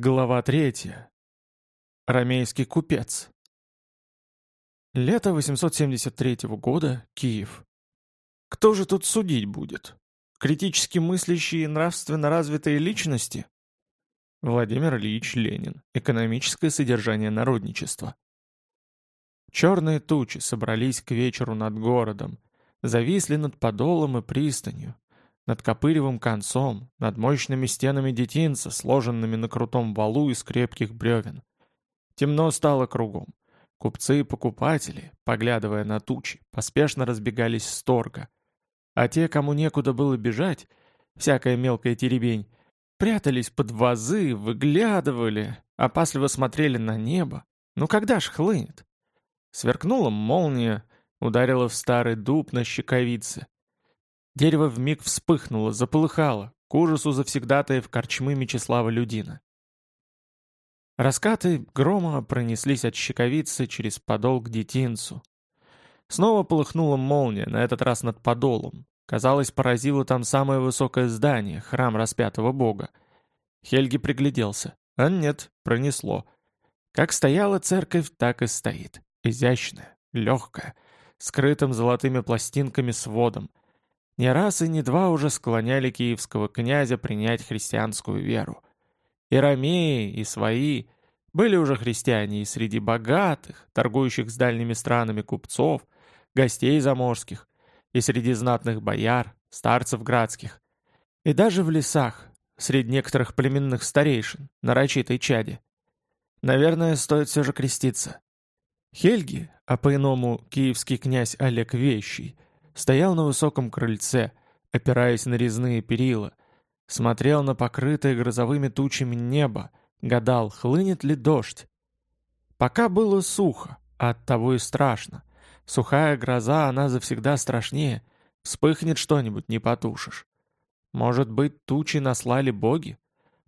Глава третья. Ромейский купец. Лето 873 года. Киев. Кто же тут судить будет? Критически мыслящие и нравственно развитые личности? Владимир Ильич Ленин. Экономическое содержание народничества. Черные тучи собрались к вечеру над городом, зависли над подолом и пристанью, над копыревым концом, над мощными стенами детинца, сложенными на крутом валу из крепких бревен. Темно стало кругом. Купцы и покупатели, поглядывая на тучи, поспешно разбегались с торга. А те, кому некуда было бежать, всякая мелкая теребень, прятались под вазы, выглядывали, опасливо смотрели на небо. Ну когда ж хлынет? Сверкнула молния, ударила в старый дуб на щековице. Дерево вмиг вспыхнуло, заполыхало, к ужасу завсегдатаев корчмы Мечислава Людина. Раскаты грома пронеслись от щековицы через подол к детинцу. Снова полыхнула молния, на этот раз над подолом. Казалось, поразило там самое высокое здание, храм распятого бога. Хельги пригляделся. А нет, пронесло. Как стояла церковь, так и стоит. Изящная, легкая, скрытым золотыми пластинками сводом. Не раз и не два уже склоняли киевского князя принять христианскую веру. И ромеи, и свои были уже христиане и среди богатых, торгующих с дальними странами купцов, гостей заморских, и среди знатных бояр, старцев градских, и даже в лесах, среди некоторых племенных старейшин, нарочитой чади. Наверное, стоит все же креститься. Хельги, а по-иному киевский князь Олег Вещий – Стоял на высоком крыльце, опираясь на резные перила, смотрел на покрытое грозовыми тучами небо, гадал, хлынет ли дождь. Пока было сухо, а оттого и страшно. Сухая гроза, она завсегда страшнее. Вспыхнет что-нибудь, не потушишь. Может быть, тучи наслали боги?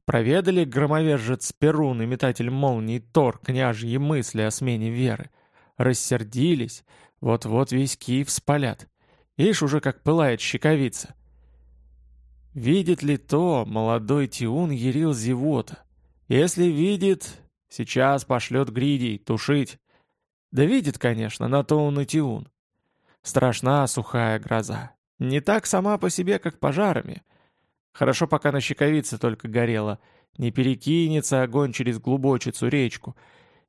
Проведали громовержец Перун и метатель молний Тор княжьи мысли о смене веры? Рассердились, вот-вот весь Киев спалят. Ишь уже как пылает щековица. Видит ли то молодой Тиун Ерил зевота? Если видит, сейчас пошлет гридей тушить. Да видит, конечно, на то он и Тиун. Страшна сухая гроза. Не так сама по себе, как пожарами. Хорошо, пока на щековице только горело. Не перекинется огонь через глубочицу речку.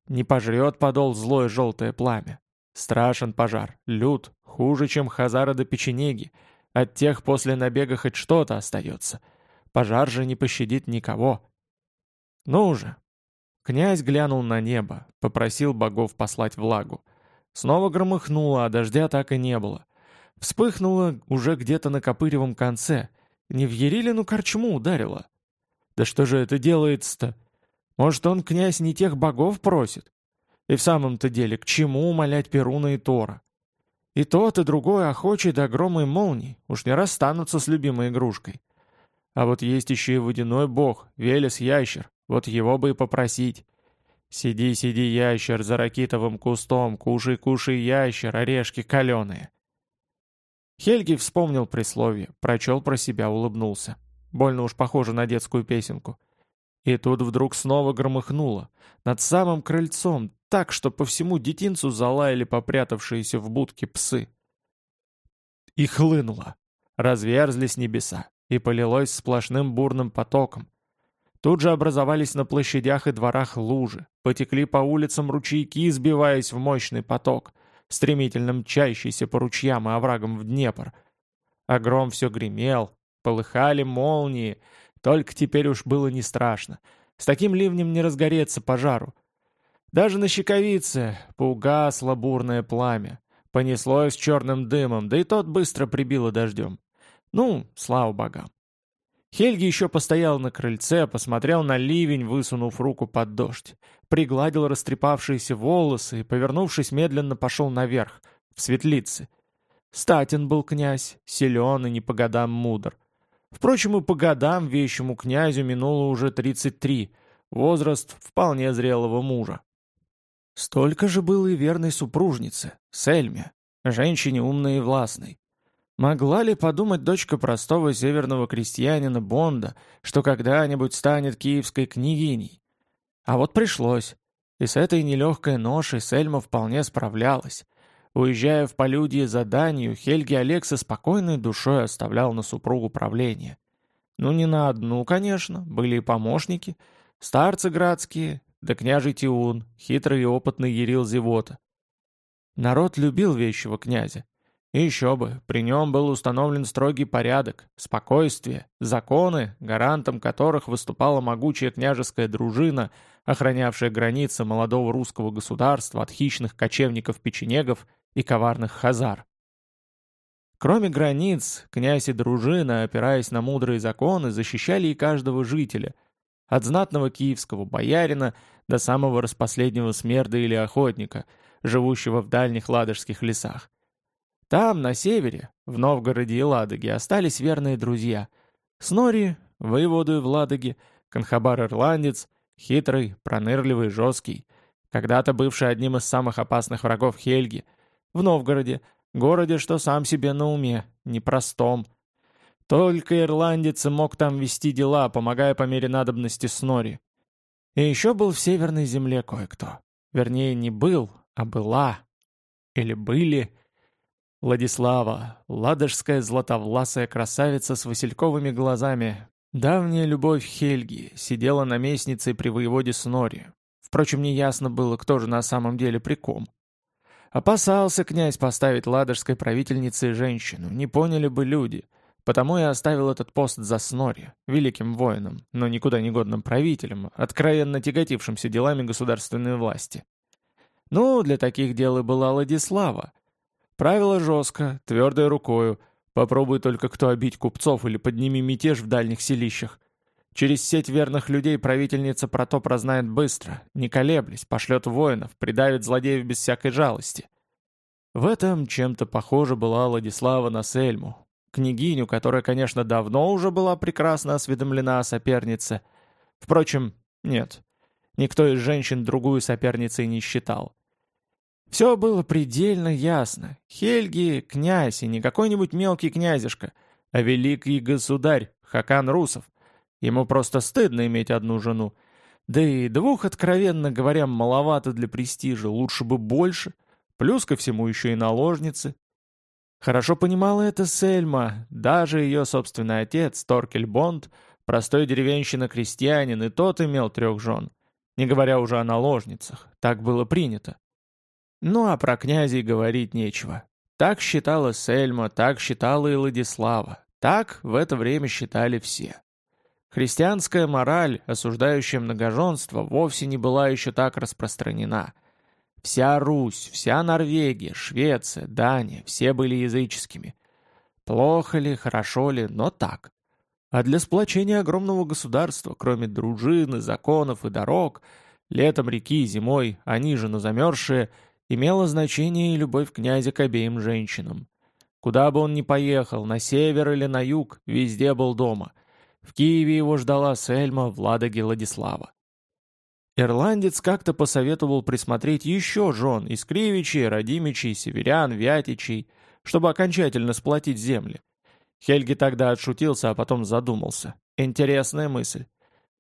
Не пожрет подол злое желтое пламя. Страшен пожар, лют, хуже, чем Хазара до печенеги. От тех после набега хоть что-то остается. Пожар же не пощадит никого. Ну же. Князь глянул на небо, попросил богов послать влагу. Снова громыхнуло, а дождя так и не было. Вспыхнуло уже где-то на Копыревом конце. Не в Ерилину корчму ударило. Да что же это делается-то? Может, он, князь, не тех богов просит? И в самом-то деле, к чему умолять Перуна и Тора? И тот, и другой охочий до грома и молний, уж не расстанутся с любимой игрушкой. А вот есть еще и водяной бог, Велес-ящер, вот его бы и попросить. Сиди, сиди, ящер, за ракитовым кустом, кушай, кушай, ящер, орешки каленые. Хельги вспомнил присловие, прочел про себя, улыбнулся. Больно уж похоже на детскую песенку. И тут вдруг снова громыхнуло. Над самым крыльцом, так, что по всему детинцу залаяли попрятавшиеся в будке псы. И хлынуло. Разверзлись небеса, и полилось сплошным бурным потоком. Тут же образовались на площадях и дворах лужи, потекли по улицам ручейки, сбиваясь в мощный поток, стремительно мчащийся по ручьям и оврагам в Днепр. А гром все гремел, полыхали молнии, только теперь уж было не страшно. С таким ливнем не разгореться пожару. Даже на щековице поугасло бурное пламя. Понеслось черным дымом, да и тот быстро прибило дождем. Ну, слава богам. Хельги еще постоял на крыльце, посмотрел на ливень, высунув руку под дождь. Пригладил растрепавшиеся волосы и, повернувшись, медленно пошел наверх, в светлицы. Статин был князь, силен и не по годам мудр. Впрочем, и по годам вещему князю минуло уже 33, возраст вполне зрелого мужа. Столько же было и верной супружнице, Сельме, женщине умной и властной. Могла ли подумать дочка простого северного крестьянина Бонда, что когда-нибудь станет киевской княгиней? А вот пришлось. И с этой нелегкой ношей Сельма вполне справлялась. Уезжая в полюдье заданию, Хельги Олег со спокойной душой оставлял на супругу правление. Ну, не на одну, конечно, были и помощники, старцы градские, да княжий Тиун, хитрый и опытный Ерил Зевота. Народ любил вещего князя. И еще бы, при нем был установлен строгий порядок, спокойствие, законы, гарантом которых выступала могучая княжеская дружина, охранявшая границы молодого русского государства от хищных кочевников-печенегов и коварных хазар. Кроме границ, князь и дружина, опираясь на мудрые законы, защищали и каждого жителя, от знатного киевского боярина до самого распоследнего смерда или охотника, живущего в дальних ладожских лесах. Там, на севере, в Новгороде и Ладоге, остались верные друзья. Снори, воеводу в Ладоге, Конхабар-ирландец, хитрый, пронырливый, жесткий, когда-то бывший одним из самых опасных врагов Хельги, в Новгороде, городе, что сам себе на уме, непростом. Только ирландец мог там вести дела, помогая по мере надобности Снори. И еще был в Северной земле кое-кто. Вернее, не был, а была. Или были. Владислава, ладожская златовласая красавица с васильковыми глазами. Давняя любовь Хельги сидела наместницей при воеводе Снори. Впрочем, неясно было, кто же на самом деле при ком. Опасался князь поставить ладожской правительницей женщину, не поняли бы люди. Потому и оставил этот пост за Снори, великим воином, но никуда не годным правителем, откровенно тяготившимся делами государственной власти. Ну, для таких дел и была Владислава, Правило жестко, твердой рукою. Попробуй только кто обить купцов или подними мятеж в дальних селищах. Через сеть верных людей правительница про то прознает быстро, не колеблясь, пошлет воинов, придавит злодеев без всякой жалости. В этом чем-то похоже была Владислава на Сельму, княгиню, которая, конечно, давно уже была прекрасно осведомлена о сопернице. Впрочем, нет, никто из женщин другую соперницей не считал. Все было предельно ясно. Хельги — князь, и не какой-нибудь мелкий князишка, а великий государь, Хакан Русов. Ему просто стыдно иметь одну жену. Да и двух, откровенно говоря, маловато для престижа, лучше бы больше. Плюс ко всему еще и наложницы. Хорошо понимала это Сельма, даже ее собственный отец, Торкель Бонд, простой деревенщина-крестьянин, и тот имел трех жен. Не говоря уже о наложницах, так было принято. Ну а про князей говорить нечего. Так считала Сельма, так считала и Владислава. Так в это время считали все. Христианская мораль, осуждающая многоженство, вовсе не была еще так распространена. Вся Русь, вся Норвегия, Швеция, Дания, все были языческими. Плохо ли, хорошо ли, но так. А для сплочения огромного государства, кроме дружины, законов и дорог, летом реки, зимой, они же, но замерзшие, имело значение и любовь князя к обеим женщинам. Куда бы он ни поехал, на север или на юг, везде был дома. В Киеве его ждала Сельма в Ладоге Владислава. Ирландец как-то посоветовал присмотреть еще жен из Кривичей, Радимичей, Северян, Вятичей, чтобы окончательно сплотить земли. Хельги тогда отшутился, а потом задумался. Интересная мысль.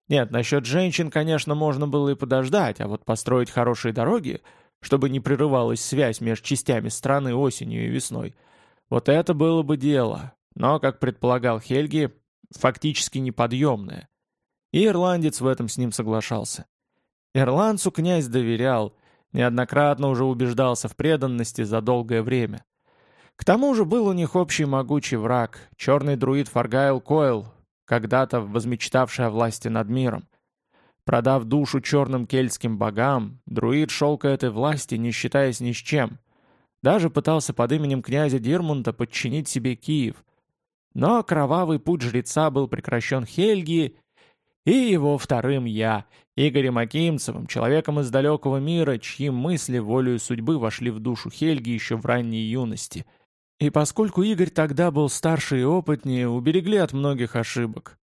Нет, насчет женщин, конечно, можно было и подождать, а вот построить хорошие дороги чтобы не прерывалась связь между частями страны осенью и весной. Вот это было бы дело, но, как предполагал Хельги, фактически неподъемное. И ирландец в этом с ним соглашался. Ирландцу князь доверял, неоднократно уже убеждался в преданности за долгое время. К тому же был у них общий могучий враг, черный друид Фаргайл Койл, когда-то возмечтавший о власти над миром. Продав душу черным кельтским богам, друид шел к этой власти, не считаясь ни с чем. Даже пытался под именем князя Дирмунда подчинить себе Киев. Но кровавый путь жреца был прекращен Хельги и его вторым я, Игорем Акимцевым, человеком из далекого мира, чьи мысли волею судьбы вошли в душу Хельги еще в ранней юности. И поскольку Игорь тогда был старше и опытнее, уберегли от многих ошибок.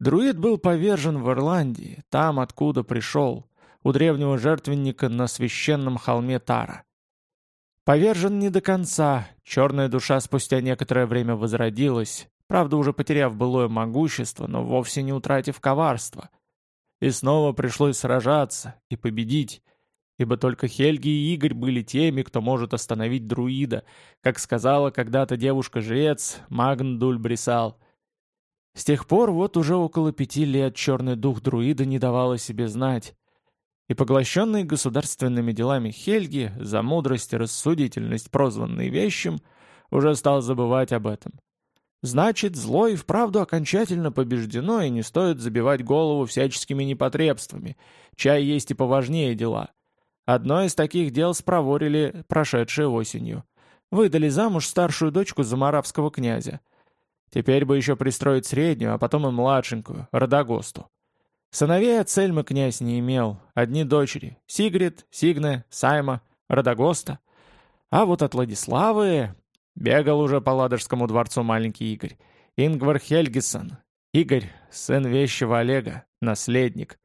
Друид был повержен в Ирландии, там, откуда пришел, у древнего жертвенника на священном холме Тара. Повержен не до конца, черная душа спустя некоторое время возродилась, правда уже потеряв былое могущество, но вовсе не утратив коварство. и снова пришлось сражаться и победить, ибо только Хельги и Игорь были теми, кто может остановить друида, как сказала когда-то девушка-жрец Магндуль Брисал. С тех пор вот уже около пяти лет черный дух друида не давал о себе знать, и поглощенный государственными делами Хельги, за мудрость и рассудительность, прозванный вещим, уже стал забывать об этом. Значит, зло и вправду окончательно побеждено, и не стоит забивать голову всяческими непотребствами. Чай есть и поважнее дела. Одно из таких дел спроворили прошедшей осенью. Выдали замуж старшую дочку замаравского князя. Теперь бы еще пристроить среднюю, а потом и младшенькую, Радагосту. Сыновей от Сельмы князь не имел, одни дочери — Сигрид, Сигне, Сайма, Радагоста. А вот от Владиславы бегал уже по Ладожскому дворцу маленький Игорь. Ингвар Хельгисон. Игорь, сын вещего Олега, наследник.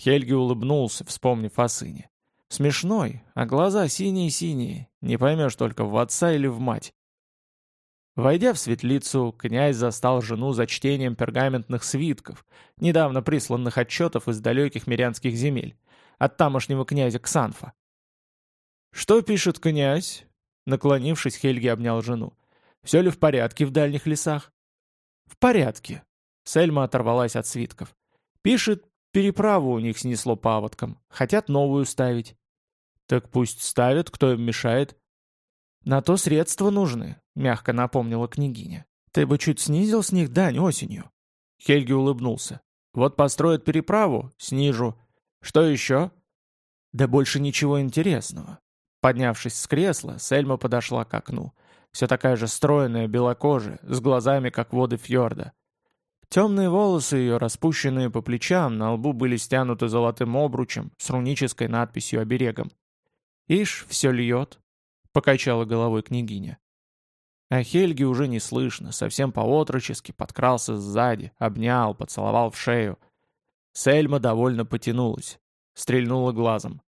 Хельги улыбнулся, вспомнив о сыне. Смешной, а глаза синие-синие, не поймешь только в отца или в мать. Войдя в светлицу, князь застал жену за чтением пергаментных свитков, недавно присланных отчетов из далеких мирянских земель, от тамошнего князя Ксанфа. «Что пишет князь?» Наклонившись, Хельги обнял жену. «Все ли в порядке в дальних лесах?» «В порядке». Сельма оторвалась от свитков. «Пишет, переправу у них снесло паводком. Хотят новую ставить». «Так пусть ставят, кто им мешает». «На то средства нужны», — мягко напомнила княгиня. «Ты бы чуть снизил с них дань осенью». Хельги улыбнулся. «Вот построят переправу, снижу. Что еще?» «Да больше ничего интересного». Поднявшись с кресла, Сельма подошла к окну. Все такая же стройная, белокожая, с глазами, как воды фьорда. Темные волосы ее, распущенные по плечам, на лбу были стянуты золотым обручем с рунической надписью-оберегом. «Ишь, все льет», — покачала головой княгиня. А Хельги уже не слышно, совсем по-отрочески подкрался сзади, обнял, поцеловал в шею. Сельма довольно потянулась, стрельнула глазом.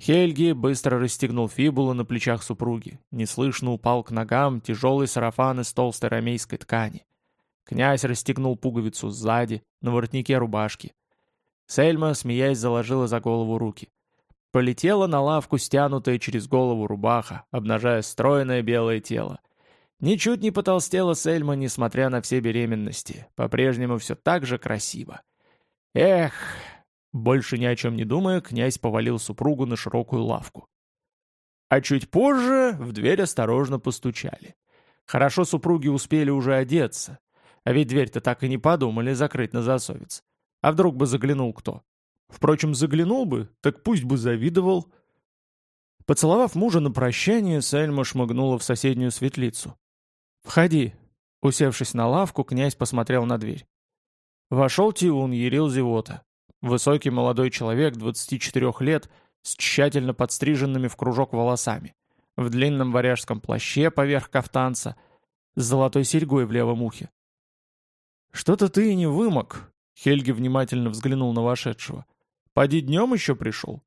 Хельги быстро расстегнул фибулу на плечах супруги, неслышно упал к ногам тяжелый сарафан из толстой ромейской ткани. Князь расстегнул пуговицу сзади, на воротнике рубашки. Сельма, смеясь, заложила за голову руки. Полетела на лавку стянутая через голову рубаха, обнажая стройное белое тело. Ничуть не потолстела Сельма, несмотря на все беременности. По-прежнему все так же красиво. Эх! Больше ни о чем не думая, князь повалил супругу на широкую лавку. А чуть позже в дверь осторожно постучали. Хорошо супруги успели уже одеться. А ведь дверь-то так и не подумали закрыть на засовец. А вдруг бы заглянул кто? Впрочем, заглянул бы, так пусть бы завидовал. Поцеловав мужа на прощание, Сельма шмыгнула в соседнюю светлицу. «Входи». Усевшись на лавку, князь посмотрел на дверь. Вошел Тиун, Ерил Зевота. Высокий молодой человек, 24 лет, с тщательно подстриженными в кружок волосами, в длинном варяжском плаще поверх кафтанца, с золотой серьгой в левом ухе. «Что-то ты и не вымок», — Хельги внимательно взглянул на вошедшего. «Поди днем еще пришел?»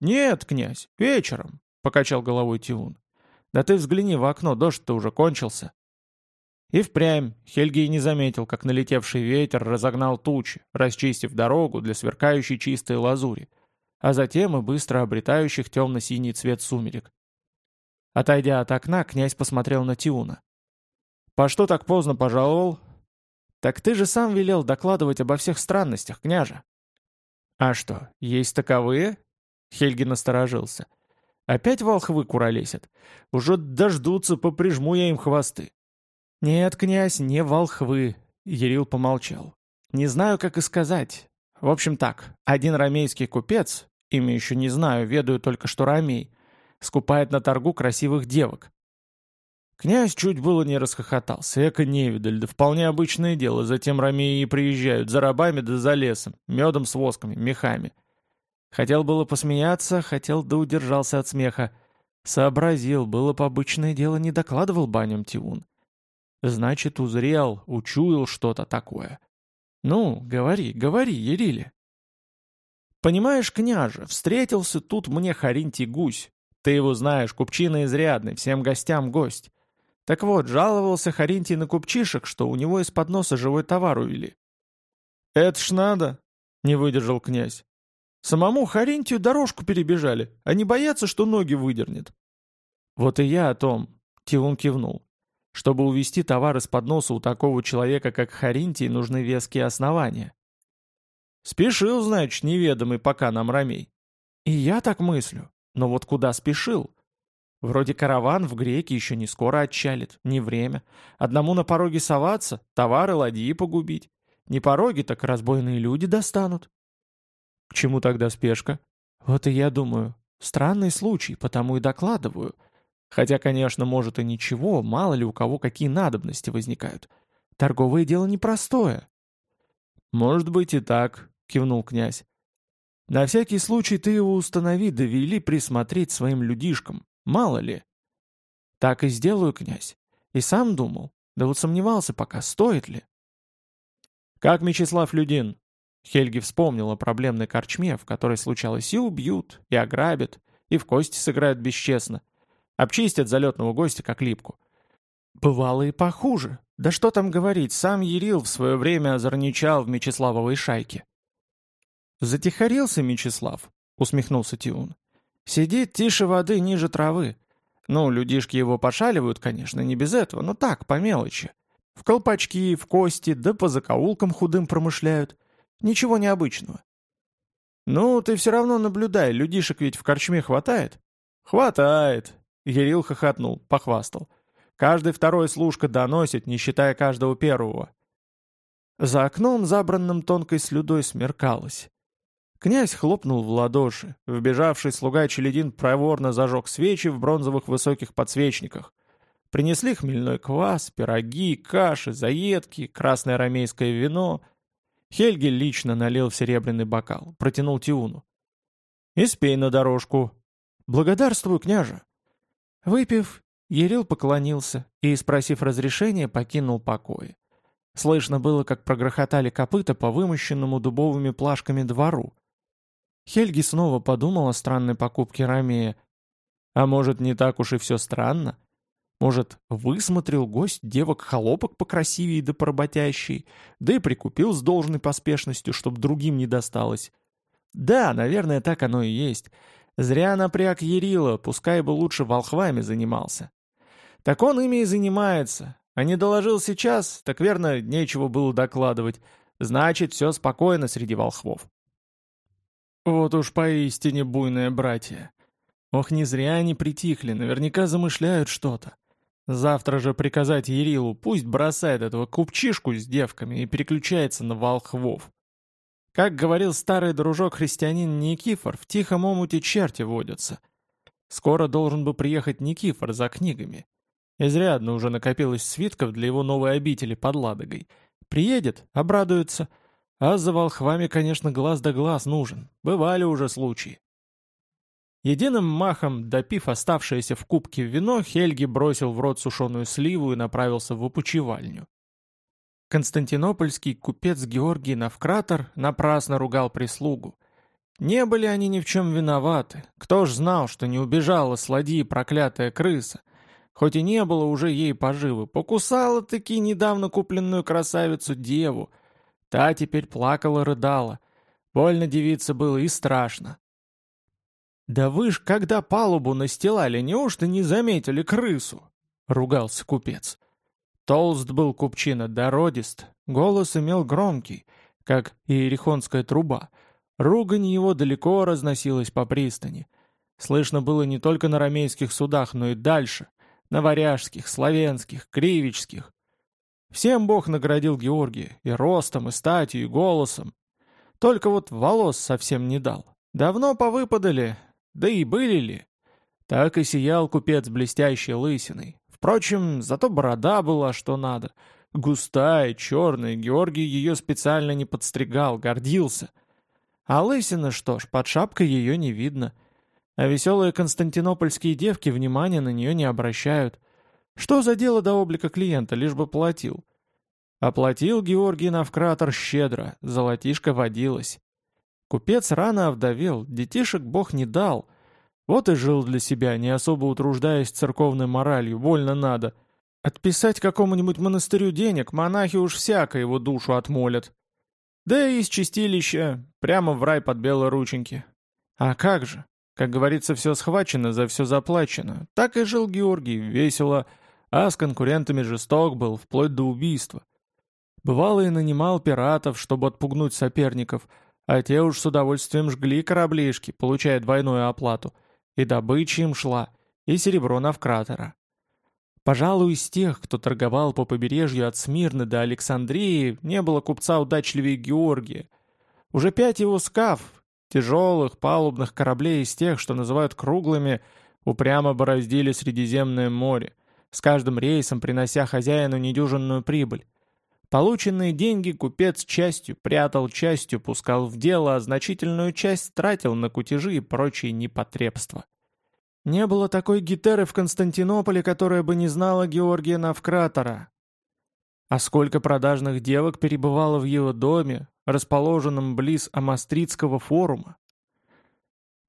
«Нет, князь, вечером», — покачал головой Тиун. «Да ты взгляни в окно, дождь-то уже кончился». И впрямь Хельги не заметил, как налетевший ветер разогнал тучи, расчистив дорогу для сверкающей чистой лазури, а затем и быстро обретающих темно-синий цвет сумерек. Отойдя от окна, князь посмотрел на Тиуна. «По что так поздно пожаловал?» «Так ты же сам велел докладывать обо всех странностях, княже». «А что, есть таковые?» Хельги насторожился. «Опять волхвы куролесят? Уже дождутся, поприжму я им хвосты». «Нет, князь, не волхвы», — Ерил помолчал. «Не знаю, как и сказать. В общем так, один рамейский купец, имя еще не знаю, ведаю только, что рамей, скупает на торгу красивых девок. Князь чуть было не расхохотался, эко невидаль, да вполне обычное дело, затем ромеи приезжают за рабами да за лесом, медом с восками, мехами. Хотел было посмеяться, хотел да удержался от смеха. Сообразил, было по обычное дело, не докладывал баням Тиун. Значит, узрел, учуял что-то такое. Ну, говори, говори, Ерили. Понимаешь, княже, встретился тут мне Харинтий гусь. Ты его знаешь, купчина изрядный, всем гостям гость. Так вот, жаловался Харинтий на купчишек, что у него из-под носа живой товар увели. «Это ж надо!» Не выдержал князь. Самому Харинтию дорожку перебежали, а не боятся, что ноги выдернет. Вот и я о том, Тиун кивнул. Чтобы увести товар из-под носа у такого человека, как Харинтий, нужны веские основания. Спешил, значит, неведомый пока нам ромей. И я так мыслю. Но вот куда спешил? Вроде караван в греке еще не скоро отчалит, не время. Одному на пороге соваться, товары ладьи погубить. Не пороги, так разбойные люди достанут. К чему тогда спешка? Вот и я думаю, странный случай, потому и докладываю. Хотя, конечно, может и ничего, мало ли у кого какие надобности возникают. Торговое дело непростое. «Может быть и так», — кивнул князь. «На всякий случай ты его установи, довели присмотреть своим людишкам. Мало ли». «Так и сделаю, князь. И сам думал. Да вот сомневался пока, стоит ли». «Как Мечислав Людин?» Хельги вспомнил о проблемной корчме, в которой случалось и убьют, и ограбят, и в кости сыграют бесчестно. Обчистят залетного гостя как липку. Бывало и похуже. Да что там говорить, сам Ерил в свое время озорничал в Мечиславовой шайке. «Затихарился Мечислав», — усмехнулся Тиун. «Сидит тише воды ниже травы. Ну, людишки его пошаливают, конечно, не без этого, но так, по мелочи. В колпачки, в кости, да по закоулкам худым промышляют. Ничего необычного». «Ну, ты все равно наблюдай, людишек ведь в корчме хватает?» «Хватает», — Ерил хохотнул, похвастал. Каждый второй служка доносит, не считая каждого первого. За окном, забранным тонкой слюдой, смеркалось. Князь хлопнул в ладоши. Вбежавший слуга Челедин проворно зажег свечи в бронзовых высоких подсвечниках. Принесли хмельной квас, пироги, каши, заедки, красное рамейское вино. Хельгель лично налил в серебряный бокал, протянул Тиуну. «И спей на дорожку». «Благодарствую, княже». Выпив, Ерил поклонился и, спросив разрешения, покинул покой. Слышно было, как прогрохотали копыта по вымощенному дубовыми плашками двору. Хельги снова подумал о странной покупке Ромея. А может, не так уж и все странно? Может, высмотрел гость девок-холопок покрасивее да поработящей, да и прикупил с должной поспешностью, чтоб другим не досталось. Да, наверное, так оно и есть. Зря напряг Ерила, пускай бы лучше волхвами занимался. Так он ими и занимается. А не доложил сейчас, так верно, нечего было докладывать. Значит, все спокойно среди волхвов. Вот уж поистине буйное братья. Ох, не зря они притихли, наверняка замышляют что-то. Завтра же приказать Ерилу, пусть бросает этого купчишку с девками и переключается на волхвов. Как говорил старый дружок-христианин Никифор, в тихом омуте черти водятся. Скоро должен бы приехать Никифор за книгами. Изрядно уже накопилось свитков для его новой обители под Ладогой. Приедет, обрадуется. А за волхвами, конечно, глаз да глаз нужен. Бывали уже случаи. Единым махом, допив оставшееся в кубке вино, Хельги бросил в рот сушеную сливу и направился в опочивальню. Константинопольский купец Георгий Навкратор напрасно ругал прислугу. Не были они ни в чем виноваты. Кто ж знал, что не убежала с проклятая крыса? Хоть и не было уже ей поживы, покусала-таки недавно купленную красавицу-деву. Та теперь плакала-рыдала. Больно девице было и страшно. «Да вы ж, когда палубу настилали, неужто не заметили крысу?» — ругался купец. Толст был купчина, дородист, голос имел громкий, как иерихонская труба. Ругань его далеко разносилась по пристани. Слышно было не только на ромейских судах, но и дальше, на варяжских, славянских, кривичских. Всем Бог наградил Георгия, и ростом, и статью, и голосом. Только вот волос совсем не дал. Давно повыпадали, да и были ли. Так и сиял купец блестящей лысиной, Впрочем, зато борода была что надо. Густая, черная, Георгий ее специально не подстригал, гордился. А лысина, что ж, под шапкой ее не видно. А веселые константинопольские девки внимания на нее не обращают. Что за дело до облика клиента, лишь бы платил? Оплатил Георгий Навкратор щедро, золотишко водилось. Купец рано овдовел, детишек бог не дал — вот и жил для себя, не особо утруждаясь церковной моралью, больно надо. Отписать какому-нибудь монастырю денег монахи уж всяко его душу отмолят. Да и из чистилища прямо в рай под белые рученьки. А как же? Как говорится, все схвачено, за все заплачено. Так и жил Георгий, весело, а с конкурентами жесток был, вплоть до убийства. Бывало и нанимал пиратов, чтобы отпугнуть соперников, а те уж с удовольствием жгли кораблишки, получая двойную оплату. И добыча им шла, и серебро навкратора. Пожалуй, из тех, кто торговал по побережью от Смирны до Александрии, не было купца удачливее Георгия. Уже пять его скаф, тяжелых палубных кораблей из тех, что называют круглыми, упрямо бороздили Средиземное море, с каждым рейсом принося хозяину недюжинную прибыль. Полученные деньги купец частью прятал, частью пускал в дело, а значительную часть тратил на кутежи и прочие непотребства. Не было такой гитеры в Константинополе, которая бы не знала Георгия Навкратора. А сколько продажных девок перебывало в его доме, расположенном близ Амастридского форума.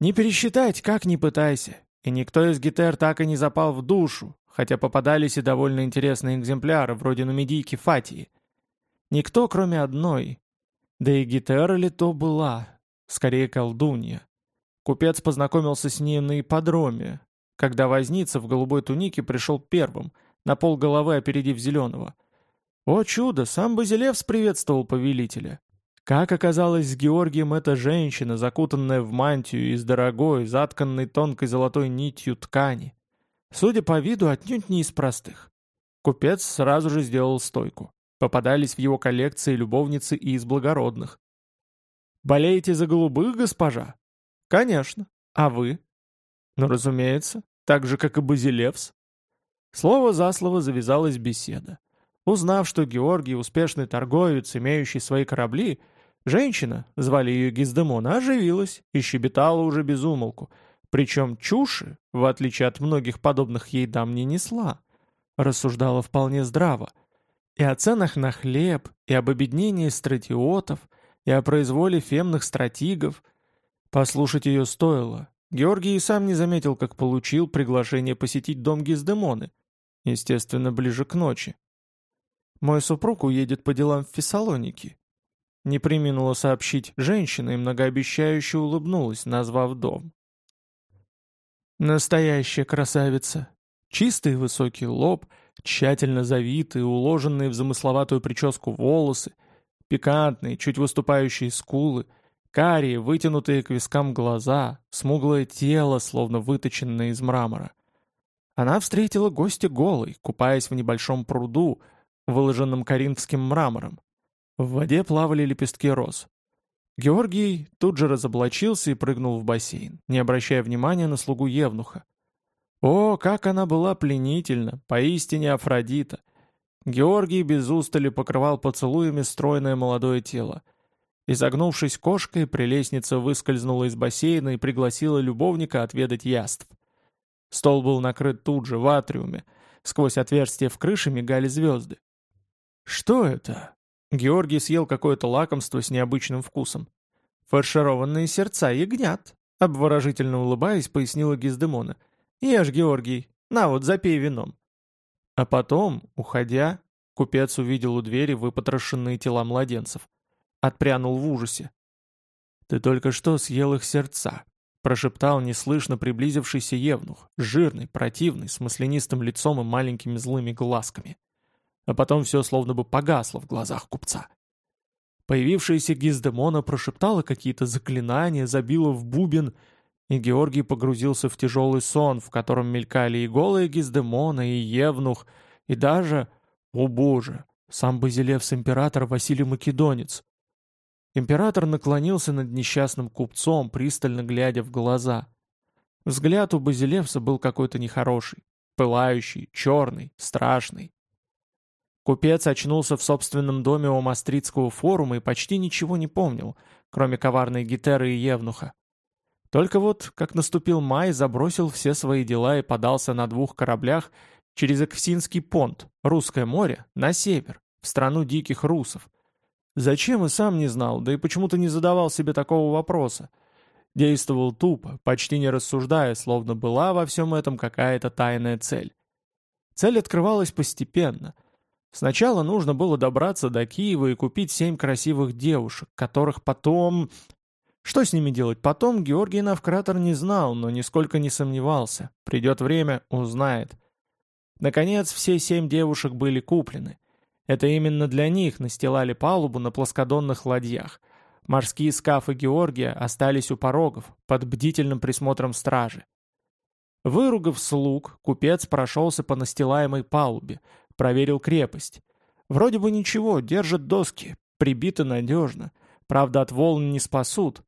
Не пересчитать, как ни пытайся, и никто из гитер так и не запал в душу, хотя попадались и довольно интересные экземпляры, вроде нумидийки Фатии. Никто, кроме одной. Да и гитера ли то была, скорее колдунья. Купец познакомился с ней на ипподроме, когда возница в голубой тунике пришел первым, на пол головы опередив зеленого. О чудо, сам Базилевс приветствовал повелителя. Как оказалось, с Георгием эта женщина, закутанная в мантию из дорогой, затканной тонкой золотой нитью ткани. Судя по виду, отнюдь не из простых. Купец сразу же сделал стойку. Попадались в его коллекции любовницы и из благородных. «Болеете за голубых, госпожа?» «Конечно. А вы?» «Ну, разумеется. Так же, как и Базилевс». Слово за слово завязалась беседа. Узнав, что Георгий успешный торговец, имеющий свои корабли, женщина, звали ее Гиздемона, оживилась и щебетала уже без умолку, причем чуши, в отличие от многих подобных ей дам, не несла. Рассуждала вполне здраво. И о ценах на хлеб, и об обеднении стратиотов, и о произволе фемных стратигов – Послушать ее стоило. Георгий и сам не заметил, как получил приглашение посетить дом Гиздемоны. Естественно, ближе к ночи. «Мой супруг уедет по делам в Фессалоники». Не приминула сообщить женщина и многообещающе улыбнулась, назвав дом. Настоящая красавица. Чистый высокий лоб, тщательно завитые, уложенные в замысловатую прическу волосы, пикантные, чуть выступающие скулы — Карие, вытянутые к вискам глаза, смуглое тело, словно выточенное из мрамора. Она встретила гостя голой, купаясь в небольшом пруду, выложенном коринфским мрамором. В воде плавали лепестки роз. Георгий тут же разоблачился и прыгнул в бассейн, не обращая внимания на слугу Евнуха. О, как она была пленительна, поистине Афродита! Георгий без устали покрывал поцелуями стройное молодое тело — Изогнувшись кошкой, прелестница выскользнула из бассейна и пригласила любовника отведать яств. Стол был накрыт тут же, в атриуме. Сквозь отверстие в крыше мигали звезды. «Что это?» Георгий съел какое-то лакомство с необычным вкусом. «Фаршированные сердца ягнят», — обворожительно улыбаясь, пояснила Гиздемона. «Ешь, Георгий, на вот, запей вином». А потом, уходя, купец увидел у двери выпотрошенные тела младенцев отпрянул в ужасе. «Ты только что съел их сердца», — прошептал неслышно приблизившийся евнух, жирный, противный, с маслянистым лицом и маленькими злыми глазками. А потом все словно бы погасло в глазах купца. Появившаяся Гиздемона прошептала какие-то заклинания, забила в бубен, и Георгий погрузился в тяжелый сон, в котором мелькали и голые Гиздемона, и Евнух, и даже, о боже, сам Базилевс-император Василий Македонец, Император наклонился над несчастным купцом, пристально глядя в глаза. Взгляд у Базилевса был какой-то нехороший, пылающий, черный, страшный. Купец очнулся в собственном доме у Мастридского форума и почти ничего не помнил, кроме коварной гитеры и евнуха. Только вот, как наступил май, забросил все свои дела и подался на двух кораблях через Эквсинский понт, Русское море, на север, в страну диких русов, Зачем и сам не знал, да и почему-то не задавал себе такого вопроса. Действовал тупо, почти не рассуждая, словно была во всем этом какая-то тайная цель. Цель открывалась постепенно. Сначала нужно было добраться до Киева и купить семь красивых девушек, которых потом... Что с ними делать потом, Георгий Навкратор не знал, но нисколько не сомневался. Придет время, узнает. Наконец, все семь девушек были куплены. Это именно для них настилали палубу на плоскодонных ладьях. Морские скафы Георгия остались у порогов, под бдительным присмотром стражи. Выругав слуг, купец прошелся по настилаемой палубе, проверил крепость. Вроде бы ничего, держат доски, прибиты надежно. Правда, от волн не спасут.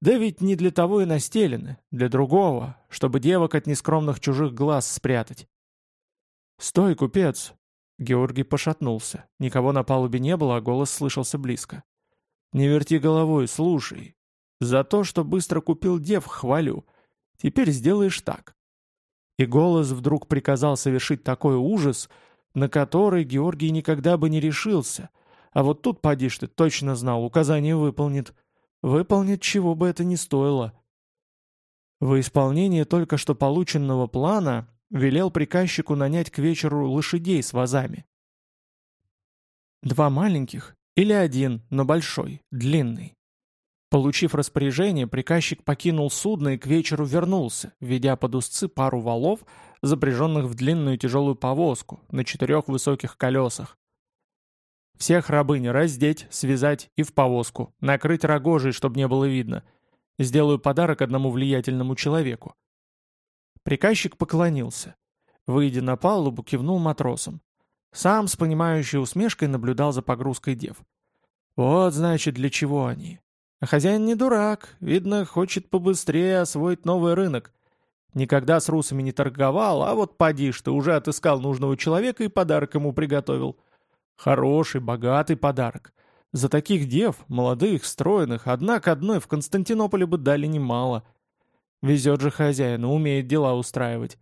Да ведь не для того и настелены, для другого, чтобы девок от нескромных чужих глаз спрятать. «Стой, купец!» Георгий пошатнулся. Никого на палубе не было, а голос слышался близко. «Не верти головой, слушай. За то, что быстро купил дев, хвалю. Теперь сделаешь так. И голос вдруг приказал совершить такой ужас, на который Георгий никогда бы не решился. А вот тут, поди ты, точно знал, указание выполнит. Выполнит, чего бы это ни стоило. В исполнение только что полученного плана велел приказчику нанять к вечеру лошадей с вазами. Два маленьких или один, но большой, длинный. Получив распоряжение, приказчик покинул судно и к вечеру вернулся, ведя под узцы пару валов, запряженных в длинную тяжелую повозку на четырех высоких колесах. Всех рабынь раздеть, связать и в повозку, накрыть рогожей, чтобы не было видно. Сделаю подарок одному влиятельному человеку. Приказчик поклонился. Выйдя на палубу, кивнул матросам. Сам с понимающей усмешкой наблюдал за погрузкой дев. Вот, значит, для чего они. Хозяин не дурак, видно, хочет побыстрее освоить новый рынок. Никогда с русами не торговал, а вот поди ты уже отыскал нужного человека и подарок ему приготовил. Хороший, богатый подарок. За таких дев, молодых, стройных, одна к одной в Константинополе бы дали немало. Везет же хозяину, умеет дела устраивать.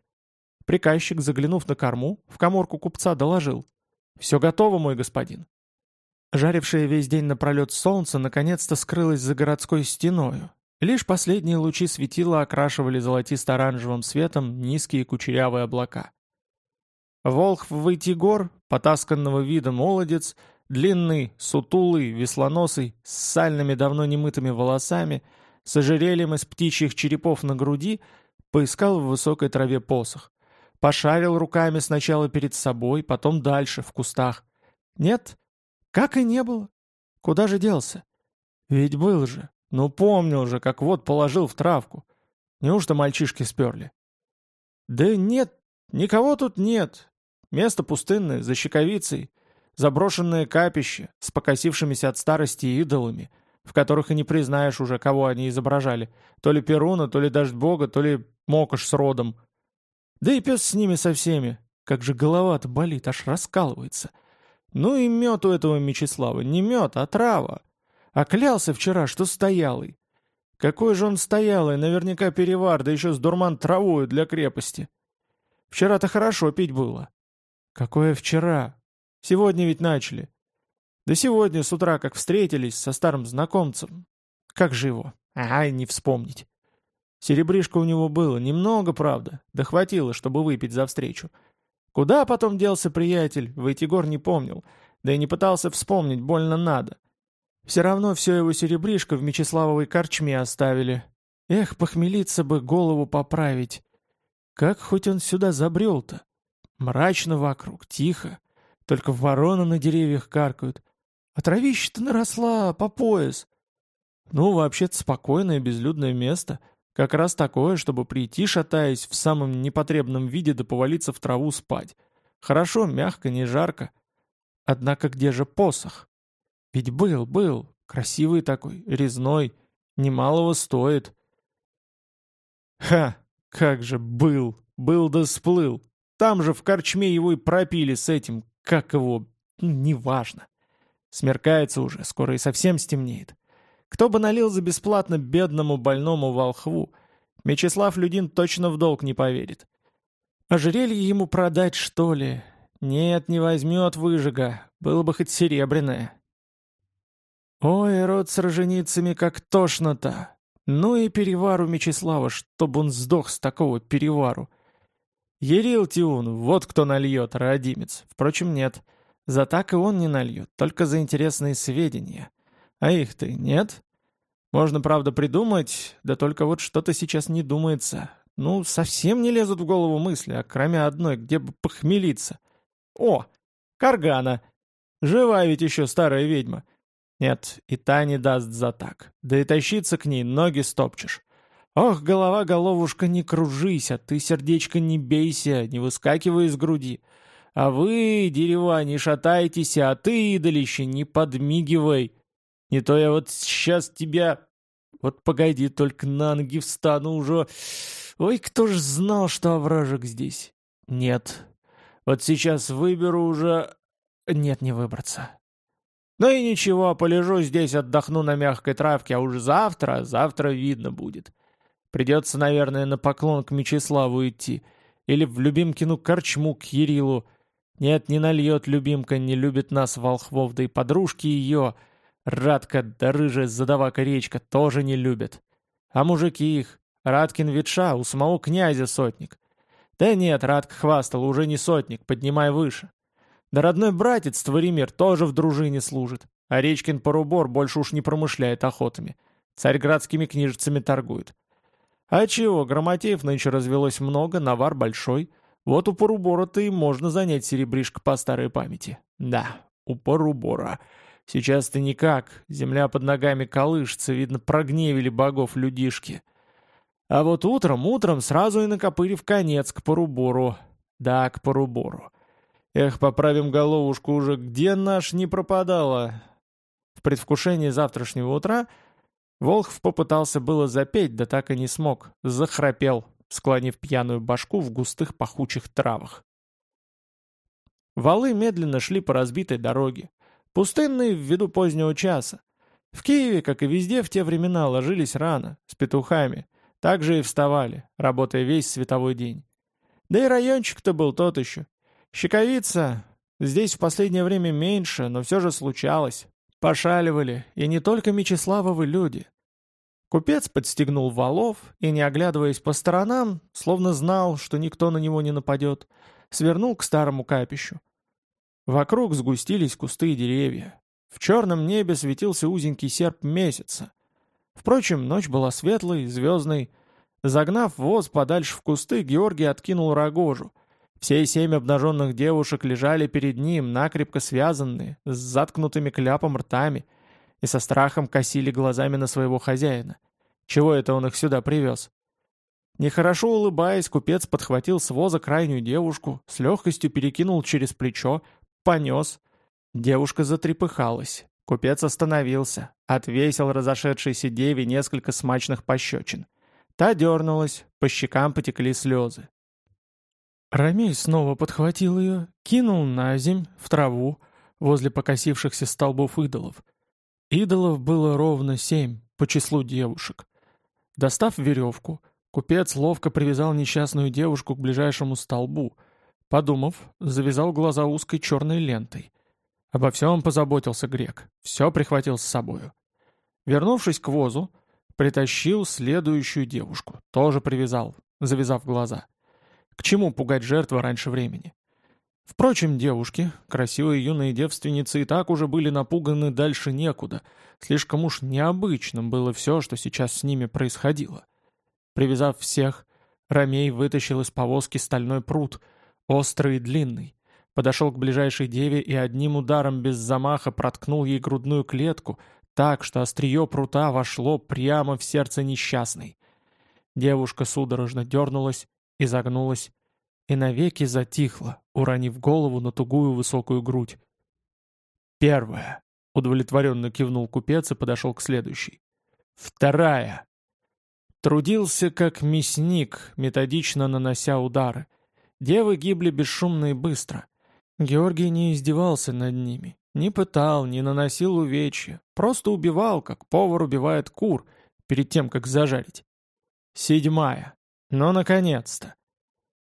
Приказчик, заглянув на корму, в коморку купца доложил. «Все готово, мой господин. Жарившее весь день напролет солнце наконец-то скрылось за городской стеною. Лишь последние лучи светила окрашивали золотисто-оранжевым светом низкие кучерявые облака. Волхв Войтигор, потасканного вида молодец, длинный, сутулый, веслоносый, с сальными давно немытыми волосами, с ожерельем из птичьих черепов на груди, поискал в высокой траве посох. Пошарил руками сначала перед собой, потом дальше, в кустах. Нет, как и не было. Куда же делся? Ведь был же. Ну помнил же, как вот положил в травку. Неужто мальчишки сперли? Да нет, никого тут нет. Место пустынное, за щековицей. Заброшенное капище с покосившимися от старости идолами, в которых и не признаешь уже, кого они изображали. То ли Перуна, то ли Дождь Бога, то ли Мокош с родом. Да и пес с ними со всеми. Как же голова-то болит, аж раскалывается. — ну и мед у этого Мечислава, не мед, а трава. А клялся вчера, что стоялый. Какой же он стоялый, наверняка перевар, да еще с дурман травою для крепости. Вчера-то хорошо пить было. Какое вчера? Сегодня ведь начали. Да сегодня с утра, как встретились со старым знакомцем. Как же его? Ай, не вспомнить. Серебришка у него было, немного, правда, да хватило, чтобы выпить за встречу. Куда потом делся приятель, Войтигор не помнил, да и не пытался вспомнить, больно надо. Все равно все его серебришко в Мечиславовой корчме оставили. Эх, похмелиться бы, голову поправить. Как хоть он сюда забрел-то? Мрачно вокруг, тихо. Только ворона на деревьях каркают. А травище-то наросла по пояс. Ну, вообще-то спокойное безлюдное место — как раз такое, чтобы прийти, шатаясь в самом непотребном виде, да повалиться в траву спать. Хорошо, мягко, не жарко. Однако где же посох? Ведь был, был, красивый такой, резной, немалого стоит. Ха, как же был, был да сплыл. Там же в корчме его и пропили с этим, как его, ну, неважно. Смеркается уже, скоро и совсем стемнеет. Кто бы налил за бесплатно бедному больному волхву? Мечислав Людин точно в долг не поверит. Ожерелье ему продать, что ли? Нет, не возьмет выжига. Было бы хоть серебряное. Ой, род с роженицами как тошно-то. Ну и перевару Мечислава, чтобы он сдох с такого перевару. Ерил Тиун, вот кто нальет, родимец. Впрочем, нет. За так и он не нальет, только за интересные сведения. А их-то нет. Можно, правда, придумать, да только вот что-то сейчас не думается. Ну, совсем не лезут в голову мысли, а кроме одной, где бы похмелиться. О, Каргана! Жива ведь еще старая ведьма. Нет, и та не даст за так. Да и тащиться к ней ноги стопчешь. Ох, голова, головушка, не кружись, а ты, сердечко, не бейся, не выскакивай из груди. А вы, дерева, не шатайтесь, а ты, идолище, не подмигивай. Не то я вот сейчас тебя... Вот погоди, только на ноги встану уже. Ой, кто ж знал, что овражек здесь? Нет. Вот сейчас выберу уже... Нет, не выбраться. Ну и ничего, полежу здесь, отдохну на мягкой травке, а уже завтра, завтра видно будет. Придется, наверное, на поклон к Мечиславу идти. Или в Любимкину корчму к Ерилу. Нет, не нальет Любимка, не любит нас, волхвов, да и подружки ее, Радка да рыжая задавака речка, тоже не любят. А мужики их, Радкин ветша, у самого князя сотник. Да нет, Радка хвастал, уже не сотник, поднимай выше. Да родной братец Творимир тоже в дружине служит, а Речкин Порубор больше уж не промышляет охотами. Царьградскими книжицами торгует. А чего, грамотеев нынче развелось много, навар большой. Вот у Порубора-то и можно занять серебришко по старой памяти. Да, у Порубора. Сейчас-то никак, земля под ногами колышется, видно, прогневили богов людишки. А вот утром, утром сразу и накопыли в конец к Порубору. Да, к Порубору. Эх, поправим головушку уже, где наш не пропадала? В предвкушении завтрашнего утра Волхв попытался было запеть, да так и не смог, захрапел, склонив пьяную башку в густых пахучих травах. Валы медленно шли по разбитой дороге, пустынные ввиду позднего часа. В Киеве, как и везде в те времена, ложились рано, с петухами, так же и вставали, работая весь световой день. Да и райончик-то был тот еще. Щековица здесь в последнее время меньше, но все же случалось. Пошаливали, и не только Мечиславовы люди. Купец подстегнул валов и, не оглядываясь по сторонам, словно знал, что никто на него не нападет, свернул к старому капищу. Вокруг сгустились кусты и деревья. В черном небе светился узенький серп месяца. Впрочем, ночь была светлой, звездной. Загнав воз подальше в кусты, Георгий откинул рогожу — все семь обнаженных девушек лежали перед ним, накрепко связанные, с заткнутыми кляпом ртами, и со страхом косили глазами на своего хозяина. Чего это он их сюда привез? Нехорошо улыбаясь, купец подхватил с воза крайнюю девушку, с легкостью перекинул через плечо, понес. Девушка затрепыхалась. Купец остановился, отвесил разошедшейся деве несколько смачных пощечин. Та дернулась, по щекам потекли слезы. Рамиль снова подхватил ее, кинул на земь, в траву, возле покосившихся столбов идолов. Идолов было ровно семь, по числу девушек. Достав веревку, купец ловко привязал несчастную девушку к ближайшему столбу. Подумав, завязал глаза узкой черной лентой. Обо всем позаботился грек, все прихватил с собою. Вернувшись к возу, притащил следующую девушку, тоже привязал, завязав глаза. К чему пугать жертву раньше времени? Впрочем, девушки, красивые юные девственницы, и так уже были напуганы дальше некуда. Слишком уж необычным было все, что сейчас с ними происходило. Привязав всех, Ромей вытащил из повозки стальной пруд, острый и длинный, подошел к ближайшей деве и одним ударом без замаха проткнул ей грудную клетку так, что острие прута вошло прямо в сердце несчастной. Девушка судорожно дернулась изогнулась и навеки затихла, уронив голову на тугую высокую грудь. «Первая», — удовлетворенно кивнул купец и подошел к следующей. «Вторая». Трудился как мясник, методично нанося удары. Девы гибли бесшумно и быстро. Георгий не издевался над ними, не пытал, не наносил увечья, просто убивал, как повар убивает кур, перед тем, как зажарить. Седьмая. Но, наконец-то!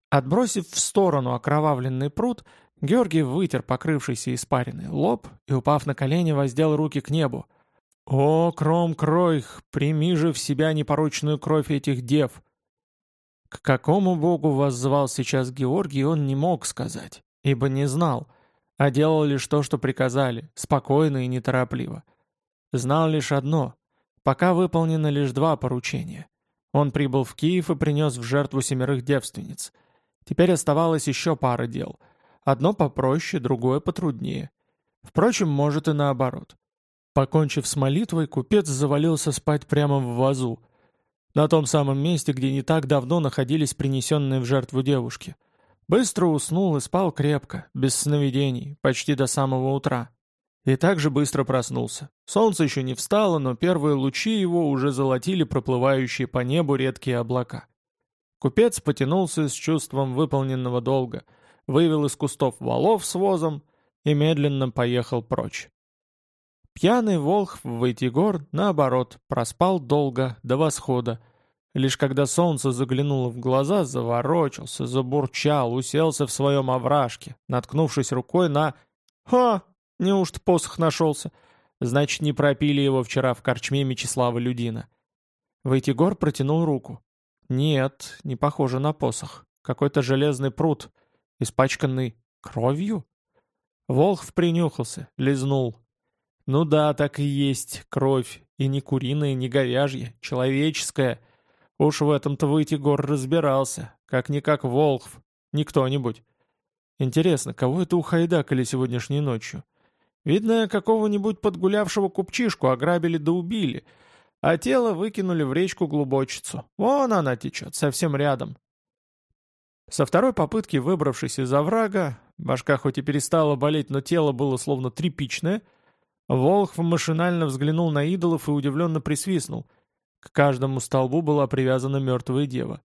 Отбросив в сторону окровавленный пруд, Георгий вытер покрывшийся испаренный лоб и, упав на колени, воздел руки к небу. «О, кром-кройх, прими же в себя непорочную кровь этих дев!» К какому богу воззвал сейчас Георгий, он не мог сказать, ибо не знал. а делал лишь то, что приказали, спокойно и неторопливо. Знал лишь одно — пока выполнено лишь два поручения. Он прибыл в Киев и принес в жертву семерых девственниц. Теперь оставалось еще пара дел. Одно попроще, другое потруднее. Впрочем, может и наоборот. Покончив с молитвой, купец завалился спать прямо в вазу, на том самом месте, где не так давно находились принесенные в жертву девушки. Быстро уснул и спал крепко, без сновидений, почти до самого утра. И также быстро проснулся. Солнце еще не встало, но первые лучи его уже золотили проплывающие по небу редкие облака. Купец потянулся с чувством выполненного долга, вывел из кустов валов с возом и медленно поехал прочь. Пьяный Волхв в Вайтигор, наоборот, проспал долго, до восхода. Лишь когда солнце заглянуло в глаза, заворочился, забурчал, уселся в своем овражке, наткнувшись рукой на... «Ха! Неужто посох нашелся? Значит, не пропили его вчера в корчме Мечислава Людина». Вайтигор протянул руку. «Нет, не похоже на посох. Какой-то железный пруд, испачканный кровью?» Волхв принюхался, лизнул, ну да, так и есть, кровь. И не куриная, не говяжья, человеческая. Уж в этом-то Войтигор разбирался. Как-никак Волхв. Не кто-нибудь. Интересно, кого это ухайдакали сегодняшней ночью? Видно, какого-нибудь подгулявшего купчишку ограбили да убили, а тело выкинули в речку Глубочицу. Вон она течет, совсем рядом. Со второй попытки, выбравшись из оврага, башка хоть и перестала болеть, но тело было словно тряпичное — Волхв машинально взглянул на идолов и удивленно присвистнул. К каждому столбу была привязана мертвая дева.